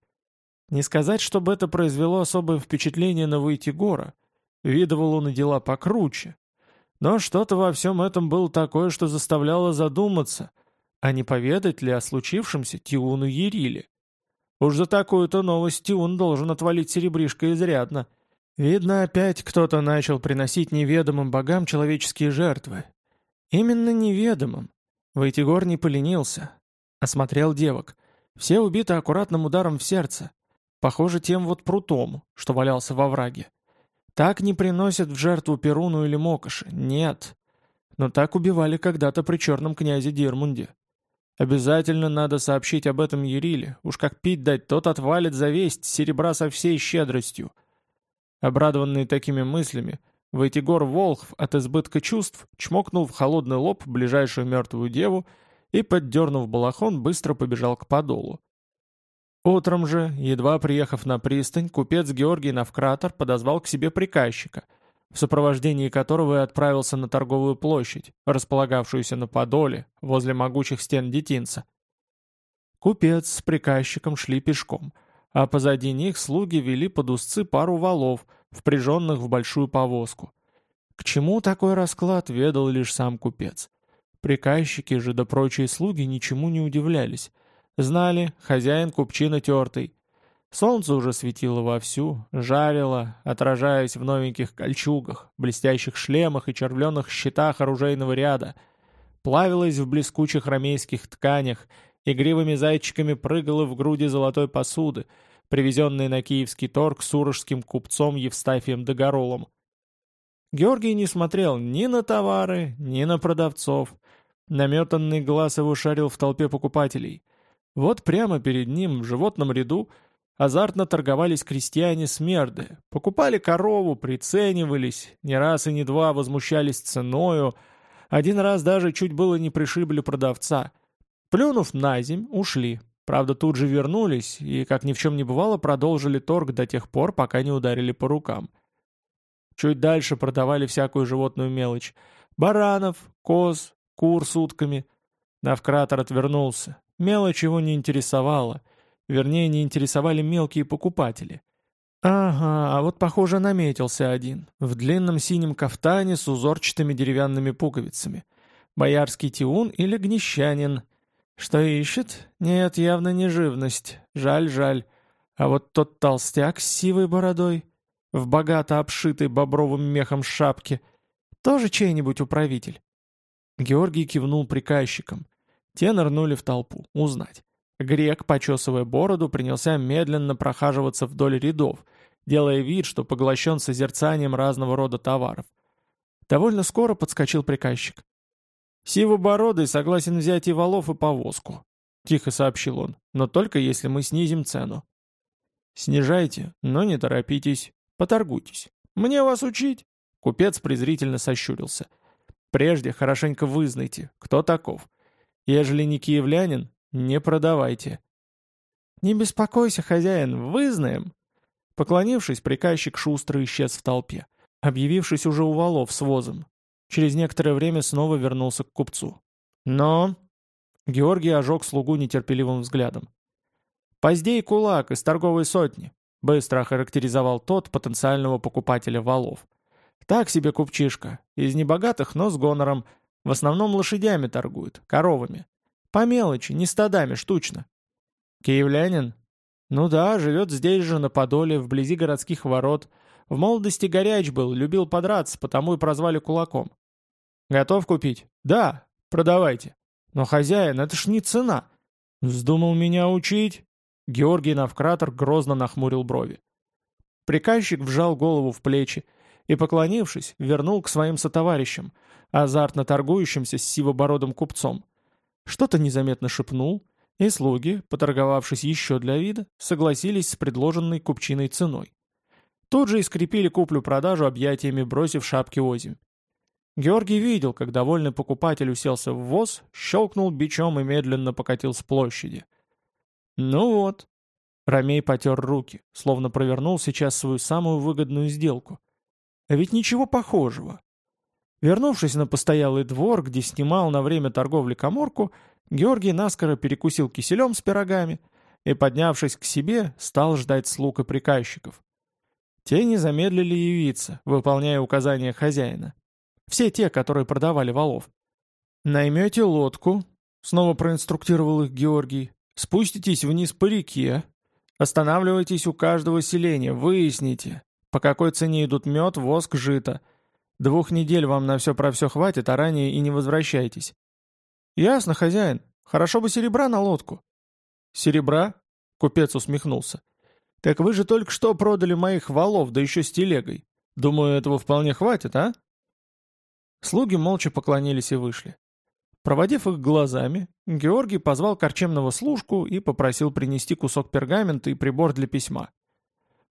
Не сказать, чтобы это произвело особое впечатление на Войтигора. Видывал он и дела покруче. Но что-то во всем этом было такое, что заставляло задуматься, а не поведать ли о случившемся Тиуну Ериле. Уж за такую-то новость Тиун должен отвалить серебришко изрядно. Видно, опять кто-то начал приносить неведомым богам человеческие жертвы, Именно неведомым. Войтигор не поленился. Осмотрел девок. Все убиты аккуратным ударом в сердце. Похоже, тем вот прутом, что валялся во враге. Так не приносят в жертву Перуну или Мокоши. Нет. Но так убивали когда-то при черном князе Дирмунде. Обязательно надо сообщить об этом Ериле. Уж как пить дать, тот отвалит за весть серебра со всей щедростью. Обрадованные такими мыслями, Войтигор Волхв от избытка чувств чмокнул в холодный лоб ближайшую мертвую деву и, поддернув балахон, быстро побежал к подолу. Утром же, едва приехав на пристань, купец Георгий Навкратор подозвал к себе приказчика, в сопровождении которого и отправился на торговую площадь, располагавшуюся на Подоле, возле могучих стен детинца. Купец с приказчиком шли пешком, а позади них слуги вели под узцы пару валов — впряженных в большую повозку. К чему такой расклад, ведал лишь сам купец. Приказчики же да прочие слуги ничему не удивлялись. Знали, хозяин купчина тертый. Солнце уже светило вовсю, жарило, отражаясь в новеньких кольчугах, блестящих шлемах и червленых щитах оружейного ряда. Плавилось в блескучих ромейских тканях, игривыми зайчиками прыгало в груди золотой посуды, привезенные на киевский торг сурожским купцом Евстафием Догоролом. Георгий не смотрел ни на товары, ни на продавцов. Наметанный глаз его шарил в толпе покупателей. Вот прямо перед ним, в животном ряду, азартно торговались крестьяне-смерды, покупали корову, приценивались, не раз и не два возмущались ценою, один раз даже чуть было не пришибли продавца. Плюнув на земь, ушли. Правда, тут же вернулись и, как ни в чем не бывало, продолжили торг до тех пор, пока не ударили по рукам. Чуть дальше продавали всякую животную мелочь. Баранов, коз, кур с утками. Навкратор отвернулся. Мелочь его не интересовала. Вернее, не интересовали мелкие покупатели. Ага, а вот, похоже, наметился один. В длинном синем кафтане с узорчатыми деревянными пуговицами. Боярский тиун или гнещанин. Что ищет? Нет, явно не живность. Жаль, жаль. А вот тот толстяк с сивой бородой, в богато обшитой бобровым мехом шапке, тоже чей-нибудь управитель? Георгий кивнул приказчикам. Те нырнули в толпу, узнать. Грек, почесывая бороду, принялся медленно прохаживаться вдоль рядов, делая вид, что поглощен созерцанием разного рода товаров. Довольно скоро подскочил приказчик. «Сивобородый согласен взять и валов, и повозку», — тихо сообщил он, «но только если мы снизим цену». «Снижайте, но не торопитесь, поторгуйтесь. Мне вас учить?» Купец презрительно сощурился. «Прежде хорошенько вызнайте, кто таков. Ежели не киевлянин, не продавайте». «Не беспокойся, хозяин, вызнаем!» Поклонившись, приказчик шустро исчез в толпе, объявившись уже у валов с возом. Через некоторое время снова вернулся к купцу. «Но...» Георгий ожег слугу нетерпеливым взглядом. «Поздей кулак из торговой сотни», — быстро охарактеризовал тот потенциального покупателя валов. «Так себе купчишка. Из небогатых, но с гонором. В основном лошадями торгует, коровами. По мелочи, не стадами, штучно. Киевлянин? Ну да, живет здесь же, на Подоле, вблизи городских ворот. В молодости горяч был, любил подраться, потому и прозвали кулаком. Готов купить? Да, продавайте. Но, хозяин, это ж не цена. Вздумал меня учить? Георгий Навкратор грозно нахмурил брови. Приказчик вжал голову в плечи и, поклонившись, вернул к своим сотоварищам, азартно торгующимся с сивобородым купцом. Что-то незаметно шепнул, и слуги, поторговавшись еще для вида, согласились с предложенной купчиной ценой. Тут же и скрепили куплю-продажу объятиями, бросив шапки озимь. Георгий видел, как довольный покупатель уселся в воз, щелкнул бичом и медленно покатил с площади. «Ну вот». Ромей потер руки, словно провернул сейчас свою самую выгодную сделку. А ведь ничего похожего. Вернувшись на постоялый двор, где снимал на время торговли коморку, Георгий наскоро перекусил киселем с пирогами и, поднявшись к себе, стал ждать слуг и приказчиков. Те не замедлили явиться, выполняя указания хозяина. Все те, которые продавали валов. «Наймете лодку», — снова проинструктировал их Георгий, «спуститесь вниз по реке, останавливайтесь у каждого селения, выясните, по какой цене идут мед, воск, жито. Двух недель вам на все про все хватит, а ранее и не возвращайтесь. «Ясно, хозяин. Хорошо бы серебра на лодку». «Серебра?» — купец усмехнулся. «Так вы же только что продали моих валов, да еще с телегой. Думаю, этого вполне хватит, а?» Слуги молча поклонились и вышли. Проводив их глазами, Георгий позвал корчемного служку и попросил принести кусок пергамента и прибор для письма.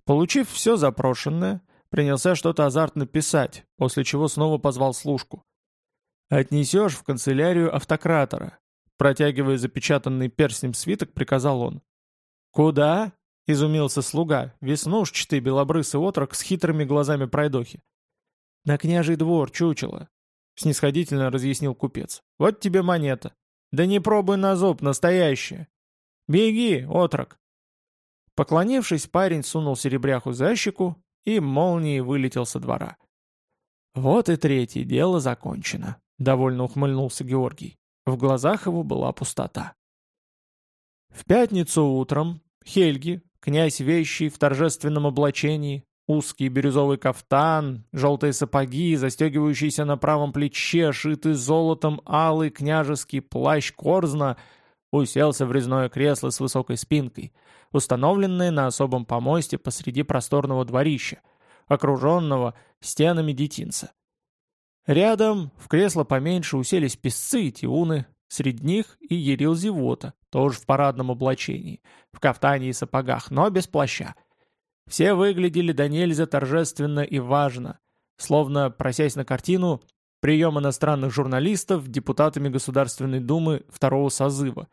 Получив все запрошенное, принялся что-то азартно писать, после чего снова позвал служку. «Отнесешь в канцелярию автократора», протягивая запечатанный перстнем свиток, приказал он. «Куда?» — изумился слуга, веснушчатый белобрысый отрок с хитрыми глазами пройдохи. «На княжий двор, чучело», — снисходительно разъяснил купец. «Вот тебе монета. Да не пробуй на зуб, настоящая. Беги, отрок». Поклонившись, парень сунул серебряху за щеку и молнией вылетел со двора. Вот и третье дело закончено. Довольно ухмыльнулся Георгий. В глазах его была пустота. В пятницу утром Хельги, князь вещий в торжественном облачении, узкий бирюзовый кафтан, желтые сапоги, застегивающийся на правом плече, шитый золотом алый княжеский плащ Корзна, уселся в резное кресло с высокой спинкой, установленное на особом помосте посреди просторного дворища, окруженного стенами детинца. Рядом, в кресло поменьше, уселись песцы и тиуны, среди них и Ерил Зевота, тоже в парадном облачении, в кафтане и сапогах, но без плаща. Все выглядели до нельзя торжественно и важно, словно, просясь на картину, прием иностранных журналистов депутатами Государственной Думы второго созыва.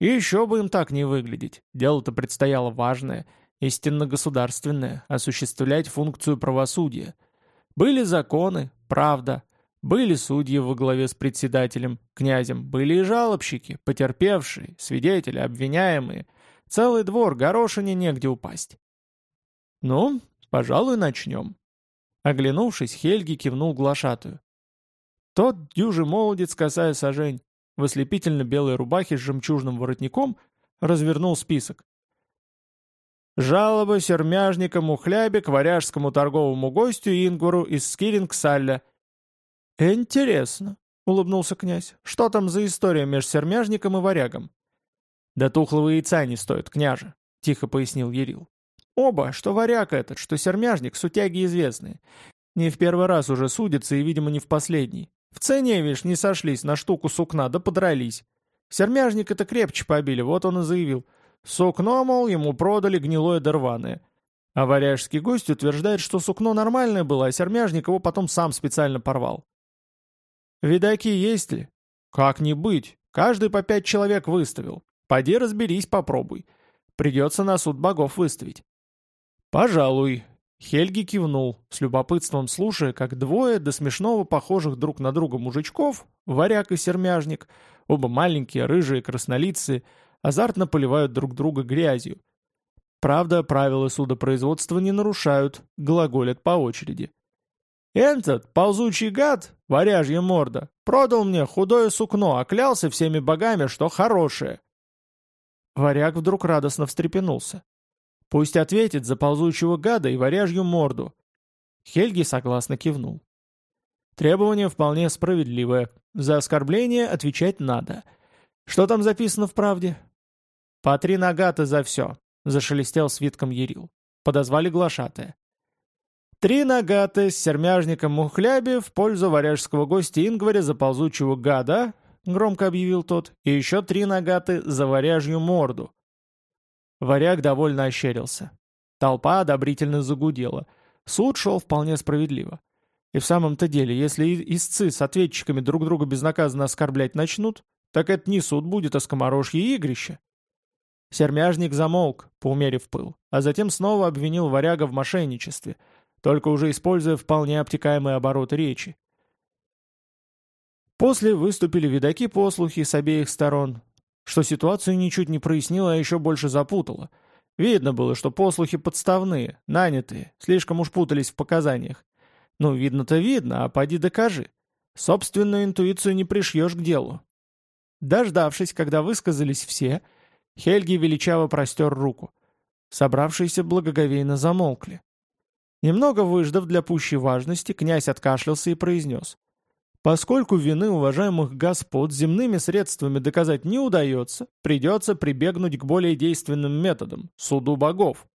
И еще бы им так не выглядеть, дело-то предстояло важное, истинно государственное, осуществлять функцию правосудия. Были законы, Правда, были судьи во главе с председателем, князем, были и жалобщики, потерпевшие, свидетели, обвиняемые. Целый двор, горошине негде упасть. Ну, пожалуй, начнем. Оглянувшись, Хельги кивнул глашатую. Тот дюжий молодец, касая сажень, в ослепительно-белой рубахе с жемчужным воротником, развернул список. Жалоба сермяжникам Ухлябе к варяжскому торговому гостю Ингвару из Скирингсалля. «Интересно», — улыбнулся князь. «Что там за история между сермяжником и варягом?» «Да тухлого яйца не стоит, княже», — тихо пояснил Ерил. «Оба, что варяг этот, что сермяжник, сутяги известные. Не в первый раз уже судятся и, видимо, не в последний. В цене, видишь, не сошлись на штуку сукна, да подрались. Сермяжник это крепче побили, вот он и заявил. Сукно, мол, ему продали гнилое да рваное. А варяжский гость утверждает, что сукно нормальное было, а сермяжник его потом сам специально порвал. Видаки есть ли? Как не быть? Каждый по пять человек выставил. Поди разберись, попробуй. Придется на суд богов выставить. Пожалуй. Хельги кивнул, с любопытством слушая, как двое до смешного похожих друг на друга мужичков, варяг и сермяжник, оба маленькие, рыжие, краснолицые, азартно поливают друг друга грязью. Правда, правила судопроизводства не нарушают, глаголят по очереди. «Этот, ползучий гад, варяжья морда, продал мне худое сукно, а клялся всеми богами, что хорошее». Варяг вдруг радостно встрепенулся. «Пусть ответит за ползучего гада и варяжью морду». Хельги согласно кивнул. Требование вполне справедливое. За оскорбление отвечать надо. Что там записано в правде? По три нагата за все, зашелестел свитком Ерил. Подозвали глашатая. Три нагаты с сермяжником Мухляби в пользу варяжского гостя Ингваря за ползучего гада, громко объявил тот, и еще три нагаты за варяжью морду. Варяг довольно ощерился. Толпа одобрительно загудела. Суд шел вполне справедливо. И в самом-то деле, если истцы с ответчиками друг друга безнаказанно оскорблять начнут, так это не суд будет, а скоморожье игрище. Сермяжник замолк, поумерив пыл, а затем снова обвинил варяга в мошенничестве — только уже используя вполне обтекаемые обороты речи. После выступили видаки-послухи с обеих сторон, что ситуацию ничуть не прояснило, а еще больше запутало. Видно было, что послухи подставные, нанятые, слишком уж путались в показаниях. Ну, видно-то видно, а поди докажи. Собственную интуицию не пришьешь к делу. Дождавшись, когда высказались все, Хельги величаво простер руку. Собравшиеся благоговейно замолкли. Немного выждав для пущей важности, князь откашлялся и произнес. Поскольку вины уважаемых господ земными средствами доказать не удается, придется прибегнуть к более действенным методам – суду богов.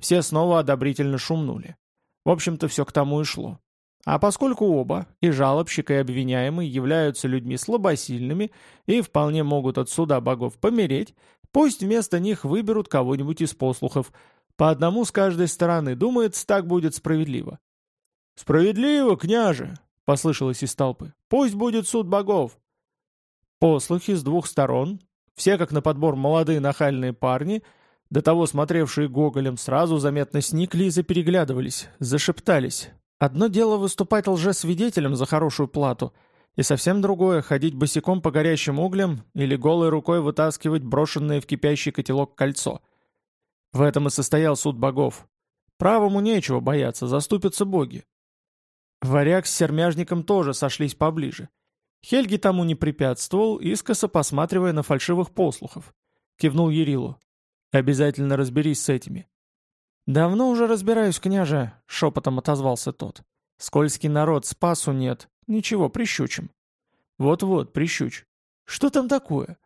Все снова одобрительно шумнули. В общем-то, все к тому и шло. А поскольку оба, и жалобщик, и обвиняемый, являются людьми слабосильными и вполне могут от суда богов помереть, пусть вместо них выберут кого-нибудь из послухов – по одному с каждой стороны. Думается, так будет справедливо». «Справедливо, княже!» — послышалось из толпы. «Пусть будет суд богов!» Послухи с двух сторон, все как на подбор молодые нахальные парни, до того смотревшие Гоголем, сразу заметно сникли и запереглядывались, зашептались. Одно дело выступать лжесвидетелем за хорошую плату, и совсем другое — ходить босиком по горящим углям или голой рукой вытаскивать брошенное в кипящий котелок кольцо — в этом и состоял суд богов. Правому нечего бояться, заступятся боги. Варяг с сермяжником тоже сошлись поближе. Хельги тому не препятствовал, искоса посматривая на фальшивых послухов. Кивнул Ерилу. «Обязательно разберись с этими». «Давно уже разбираюсь, княже», — шепотом отозвался тот. «Скользкий народ, спасу нет. Ничего, прищучим». «Вот-вот, прищуч. Что там такое?»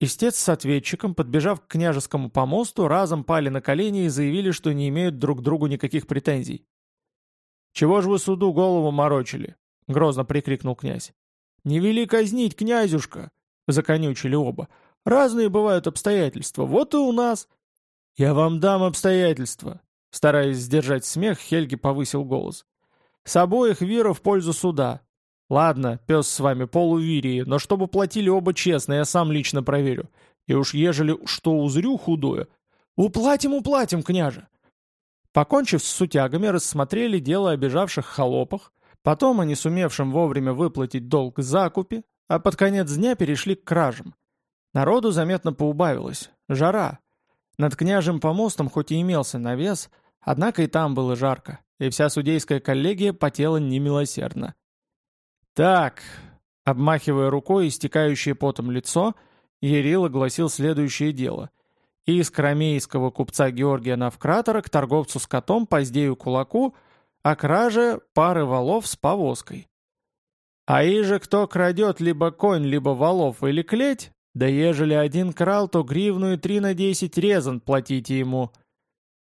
Истец с ответчиком, подбежав к княжескому помосту, разом пали на колени и заявили, что не имеют друг другу никаких претензий. «Чего ж вы суду голову морочили?» — грозно прикрикнул князь. «Не вели казнить, князюшка!» — законючили оба. «Разные бывают обстоятельства, вот и у нас!» «Я вам дам обстоятельства!» Стараясь сдержать смех, Хельги повысил голос. «С обоих вира в пользу суда. Ладно, пес с вами полувирии, но чтобы платили оба честно, я сам лично проверю. И уж ежели что узрю худое, уплатим, уплатим, княже. Покончив с сутягами, рассмотрели дело о холопах, потом о не сумевшем вовремя выплатить долг закупе, а под конец дня перешли к кражам. Народу заметно поубавилось. Жара. Над княжим помостом хоть и имелся навес, однако и там было жарко, и вся судейская коллегия потела немилосердно. «Так», — обмахивая рукой истекающее потом лицо, Ерил огласил следующее дело. Из крамейского купца Георгия Навкратора к торговцу с котом Поздею Кулаку о краже пары валов с повозкой. А иже кто крадет либо конь, либо валов или клеть, да ежели один крал, то гривну и три на десять резан платите ему.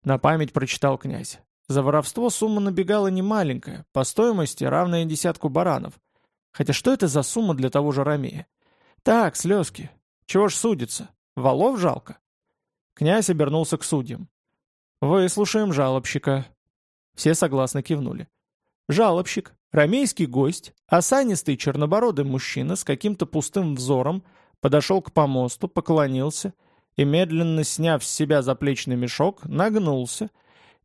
На память прочитал князь. За воровство сумма набегала немаленькая, по стоимости равная десятку баранов. Хотя что это за сумма для того же Ромея? Так, слезки. Чего ж судится? Валов жалко? Князь обернулся к судьям. «Выслушаем жалобщика». Все согласно кивнули. Жалобщик, ромейский гость, осанистый чернобородый мужчина с каким-то пустым взором, подошел к помосту, поклонился и, медленно сняв с себя заплечный мешок, нагнулся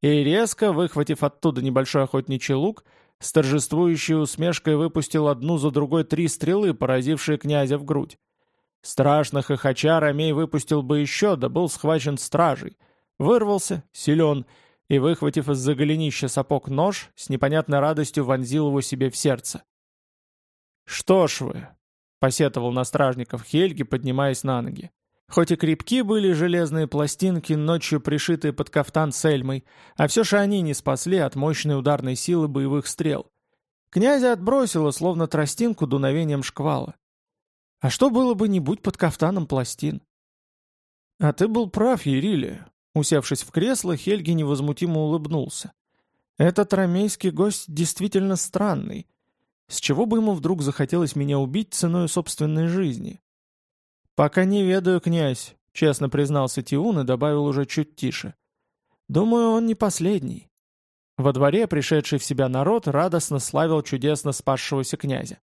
и, резко выхватив оттуда небольшой охотничий лук, с торжествующей усмешкой выпустил одну за другой три стрелы, поразившие князя в грудь. Страшно хохоча Ромей выпустил бы еще, да был схвачен стражей. Вырвался, силен, и, выхватив из-за голенища сапог нож, с непонятной радостью вонзил его себе в сердце. «Что ж вы!» — посетовал на стражников Хельги, поднимаясь на ноги. Хоть и крепки были железные пластинки, ночью пришитые под кафтан с эльмой, а все же они не спасли от мощной ударной силы боевых стрел. Князя отбросило, словно тростинку дуновением шквала. А что было бы не будь под кафтаном пластин? А ты был прав, Ерилия. Усевшись в кресло, Хельги невозмутимо улыбнулся. Этот ромейский гость действительно странный. С чего бы ему вдруг захотелось меня убить ценой собственной жизни? «Пока не ведаю, князь», — честно признался Тиун и добавил уже чуть тише. «Думаю, он не последний». Во дворе пришедший в себя народ радостно славил чудесно спасшегося князя.